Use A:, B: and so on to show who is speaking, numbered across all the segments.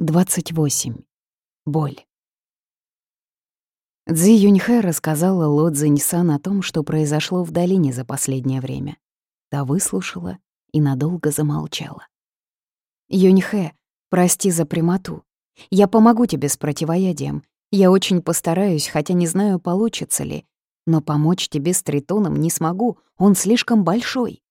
A: 28. Боль. Цзи Юньхэ рассказала Ло Цзиньсан о том, что произошло в долине за последнее время. Та выслушала и надолго замолчала. «Юньхэ, прости за прямоту. Я помогу тебе с противоядием. Я очень постараюсь, хотя не знаю, получится ли. Но помочь тебе с тритоном не смогу, он слишком большой».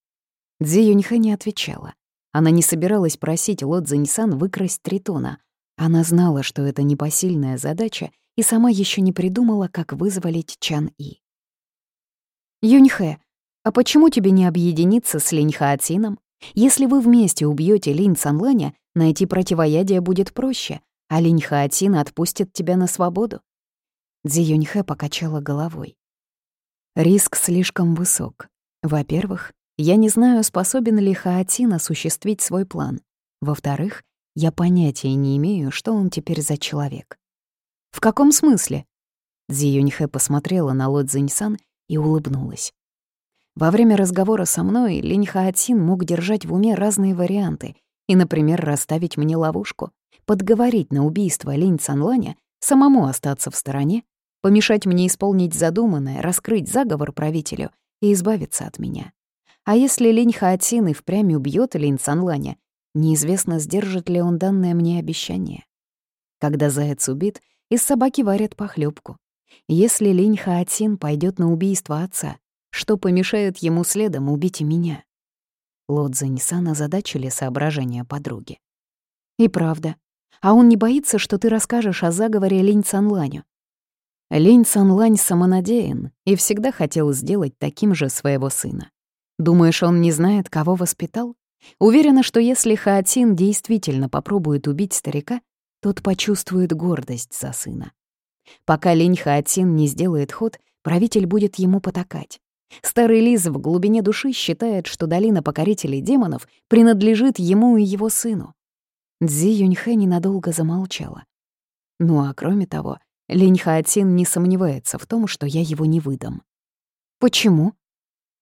A: Цзи Юньхэ не отвечала. Она не собиралась просить Ло Цзиньсан выкрасть Тритона. Она знала, что это непосильная задача, и сама еще не придумала, как вызволить Чан И. «Юньхэ, а почему тебе не объединиться с Линь Хаотином? Если вы вместе убьете Линь Цанланя, найти противоядие будет проще, а Линь Хаотин отпустит тебя на свободу». Цзи Юньхэ покачала головой. Риск слишком высок. Во-первых, я не знаю, способен ли Хаотин осуществить свой план. Во-вторых, я понятия не имею, что он теперь за человек. «В каком смысле?» Цзи Юньхэ посмотрела на Ло Цзиньсан и улыбнулась. Во время разговора со мной Линь Хаотин мог держать в уме разные варианты и, например, расставить мне ловушку, подговорить на убийство Линь Цанланя, самому остаться в стороне, помешать мне исполнить задуманное, раскрыть заговор правителю и избавиться от меня. А если Линь Хаотин и впрямь убьет Линь Цанланя, неизвестно, сдержит ли он данное мне обещание. Когда заяц убит, из собаки варят похлебку. Если Линь Хаотин пойдет на убийство отца, что помешает ему следом убить и меня? Лодза Нисан озадачили соображения подруги. И правда. А он не боится, что ты расскажешь о заговоре Линь Цанланю? Линь Цанлань самонадеян и всегда хотел сделать таким же своего сына. Думаешь, он не знает, кого воспитал? Уверена, что если Хаотин действительно попробует убить старика, тот почувствует гордость за сына. Пока лень Хаотин не сделает ход, правитель будет ему потакать. Старый Лиз в глубине души считает, что долина покорителей демонов принадлежит ему и его сыну. Цзи Юньхэ ненадолго замолчала. Ну а кроме того, Линь Хаотин не сомневается в том, что я его не выдам. «Почему?»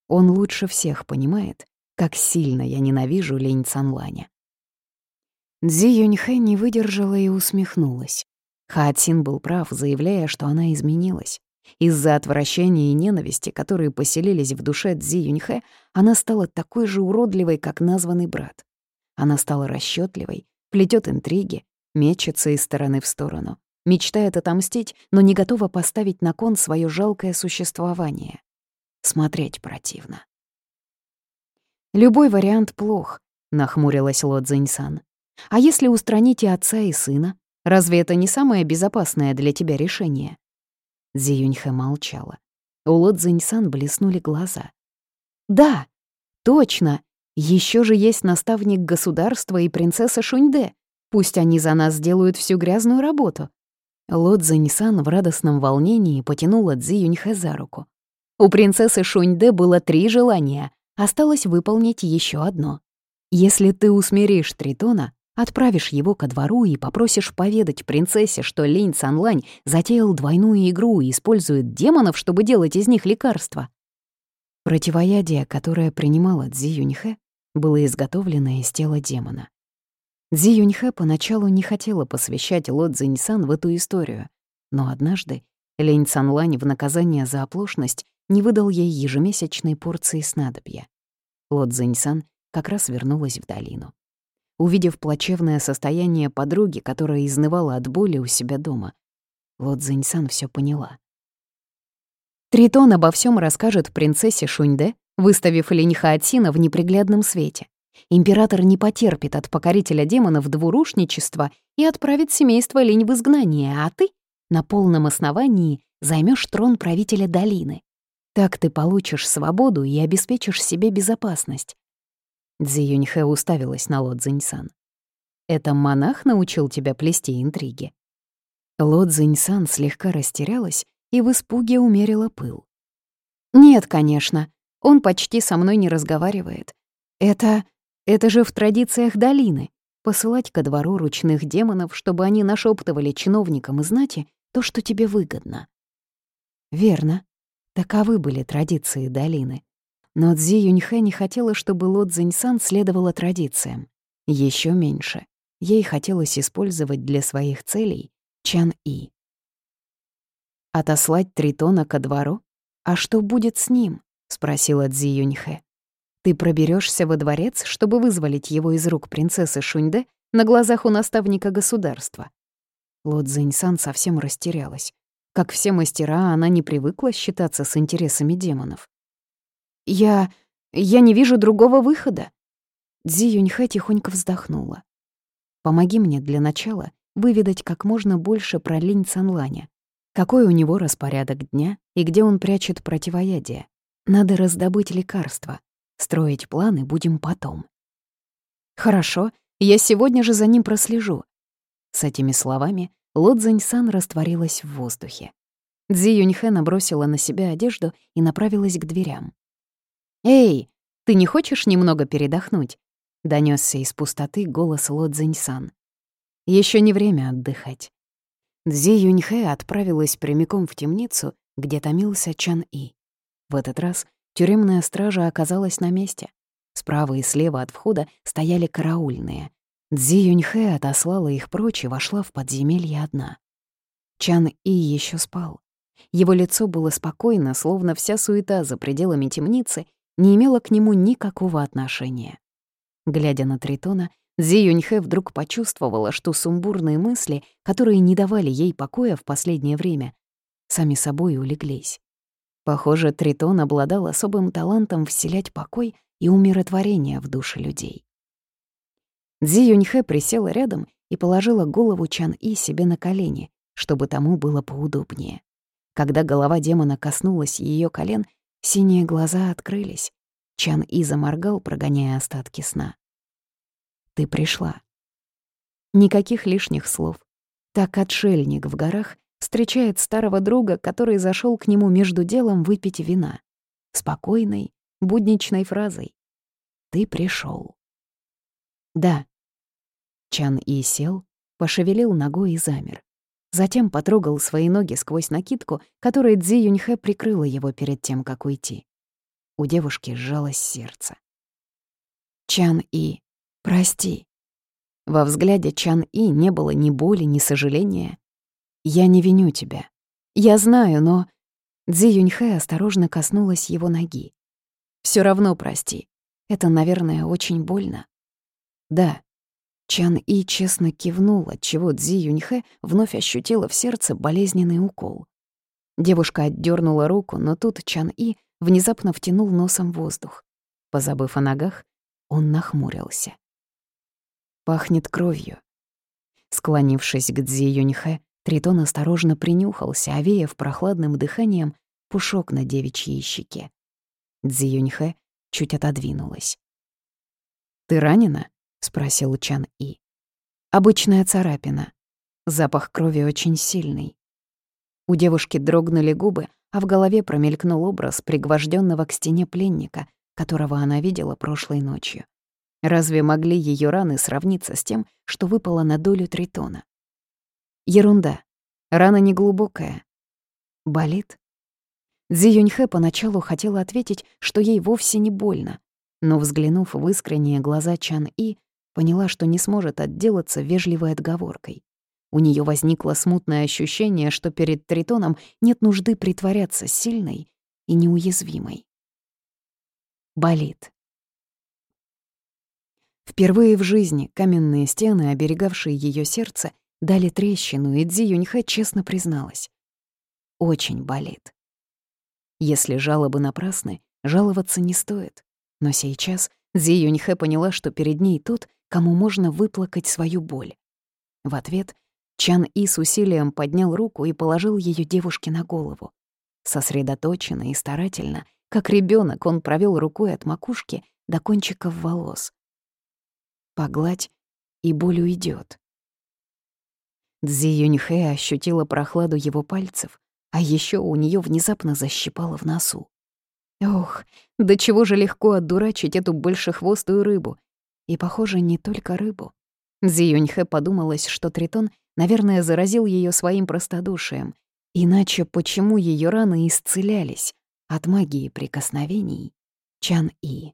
A: Он лучше всех понимает, как сильно я ненавижу лень Цанланя. Дзи Юньхэ не выдержала и усмехнулась. Хаатин был прав, заявляя, что она изменилась. Из-за отвращения и ненависти, которые поселились в душе Дзи Юньхэ, она стала такой же уродливой, как названный брат. Она стала расчетливой, плетет интриги, мечется из стороны в сторону, мечтает отомстить, но не готова поставить на кон свое жалкое существование. Смотреть противно. «Любой вариант плох», — нахмурилась Ло Цзиньсан. «А если устранить и отца, и сына? Разве это не самое безопасное для тебя решение?» Зи Юньхэ молчала. У Ло Цзиньсан блеснули глаза. «Да, точно! Еще же есть наставник государства и принцесса Шуньде. Пусть они за нас сделают всю грязную работу». Ло Цзиньсан в радостном волнении потянула Цзи за руку. У принцессы Шуньде было три желания, осталось выполнить еще одно. Если ты усмиришь Тритона, отправишь его ко двору и попросишь поведать принцессе, что Линь Цанлань затеял двойную игру и использует демонов, чтобы делать из них лекарства. Противоядие, которое принимала Цзи Юньхэ, было изготовлено из тела демона. Цзи Юньхэ поначалу не хотела посвящать Ло Цзиньсан в эту историю, но однажды Линь Цанлань в наказание за оплошность не выдал ей ежемесячной порции снадобья. Лот Цзиньсан как раз вернулась в долину. Увидев плачевное состояние подруги, которая изнывала от боли у себя дома, Лот Цзиньсан все поняла. Тритон обо всем расскажет принцессе Шуньде, выставив Линьхаотсина в неприглядном свете. Император не потерпит от покорителя демонов двурушничества и отправит семейство Линь в изгнание, а ты на полном основании займешь трон правителя долины. Так ты получишь свободу и обеспечишь себе безопасность. Цзи Юньхэ уставилась на Ло Цзиньсан. «Это монах научил тебя плести интриги?» Ло Цзиньсан слегка растерялась и в испуге умерила пыл. «Нет, конечно, он почти со мной не разговаривает. Это... это же в традициях долины — посылать ко двору ручных демонов, чтобы они нашептывали чиновникам и знати то, что тебе выгодно». «Верно», Таковы были традиции долины. Но Цзи Юньхэ не хотела, чтобы Ло Цзиньсан следовала традициям. Еще меньше. ей хотелось использовать для своих целей Чан-И. «Отослать Тритона ко двору? А что будет с ним?» — спросила Цзи Юньхэ. «Ты проберешься во дворец, чтобы вызволить его из рук принцессы Шуньде на глазах у наставника государства?» Ло Цзиньсан совсем растерялась. Как все мастера, она не привыкла считаться с интересами демонов. «Я... я не вижу другого выхода». Цзи Юньхэ тихонько вздохнула. «Помоги мне для начала выведать как можно больше про Линь Цанланя. Какой у него распорядок дня и где он прячет противоядие. Надо раздобыть лекарства. Строить планы будем потом». «Хорошо, я сегодня же за ним прослежу». С этими словами Ло Цзиньсан растворилась в воздухе. Цзи Юньхэ набросила на себя одежду и направилась к дверям. «Эй, ты не хочешь немного передохнуть?» — донесся из пустоты голос Ло Цзиньсан. Еще не время отдыхать». Цзи Юньхэ отправилась прямиком в темницу, где томился Чан И. В этот раз тюремная стража оказалась на месте. Справа и слева от входа стояли караульные. Цзи Юньхэ отослала их прочь и вошла в подземелье одна. Чан И еще спал. Его лицо было спокойно, словно вся суета за пределами темницы не имела к нему никакого отношения. Глядя на Тритона, Зи Юньхэ вдруг почувствовала, что сумбурные мысли, которые не давали ей покоя в последнее время, сами собой улеглись. Похоже, Тритон обладал особым талантом вселять покой и умиротворение в души людей. Зи Юньхэ присела рядом и положила голову Чан И себе на колени, чтобы тому было поудобнее. Когда голова демона коснулась ее колен, Синие глаза открылись. Чан И заморгал, прогоняя остатки сна. «Ты пришла». Никаких лишних слов. Так отшельник в горах встречает старого друга, который зашел к нему между делом выпить вина. Спокойной, будничной фразой. «Ты пришел. «Да». Чан И сел, пошевелил ногой и замер. Затем потрогал свои ноги сквозь накидку, которой Цзи Юньхэ прикрыла его перед тем, как уйти. У девушки сжалось сердце. «Чан И, прости». Во взгляде Чан И не было ни боли, ни сожаления. «Я не виню тебя. Я знаю, но...» Цзи Юньхэ осторожно коснулась его ноги. Все равно прости. Это, наверное, очень больно». «Да», Чан И честно кивнул, отчего Цзи Юньхэ вновь ощутила в сердце болезненный укол. Девушка отдернула руку, но тут Чан И внезапно втянул носом воздух. Позабыв о ногах, он нахмурился. «Пахнет кровью». Склонившись к Цзи Юньхэ, Тритон осторожно принюхался, овеяв прохладным дыханием пушок на девичьей щеке. Цзи Юньхэ чуть отодвинулась. «Ты ранена?» Спросил Чан И. Обычная царапина. Запах крови очень сильный. У девушки дрогнули губы, а в голове промелькнул образ пригвожденного к стене пленника, которого она видела прошлой ночью. Разве могли ее раны сравниться с тем, что выпало на долю Тритона? Ерунда. Рана неглубокая. Болит? Цзи Юньхэ поначалу хотела ответить, что ей вовсе не больно, но, взглянув в искренние глаза Чан И, Поняла, что не сможет отделаться вежливой отговоркой. У нее возникло смутное ощущение, что перед Тритоном нет нужды притворяться сильной и неуязвимой. Болит. Впервые в жизни каменные стены, оберегавшие ее сердце, дали трещину, и Дзи Юньхэ честно призналась. Очень болит. Если жалобы напрасны, жаловаться не стоит. Но сейчас Дзи Юньхэ поняла, что перед ней тот, кому можно выплакать свою боль. В ответ Чан И с усилием поднял руку и положил ее девушке на голову. Сосредоточенно и старательно, как ребенок, он провел рукой от макушки до кончиков волос. Погладь, и боль уйдет. Цзи Юньхэ ощутила прохладу его пальцев, а еще у нее внезапно защипало в носу. Ох, до чего же легко отдурачить эту большехвостую рыбу, и, похоже, не только рыбу. Зиюньхэ подумалось, что Тритон, наверное, заразил ее своим простодушием. Иначе почему ее раны исцелялись от магии прикосновений Чан-И?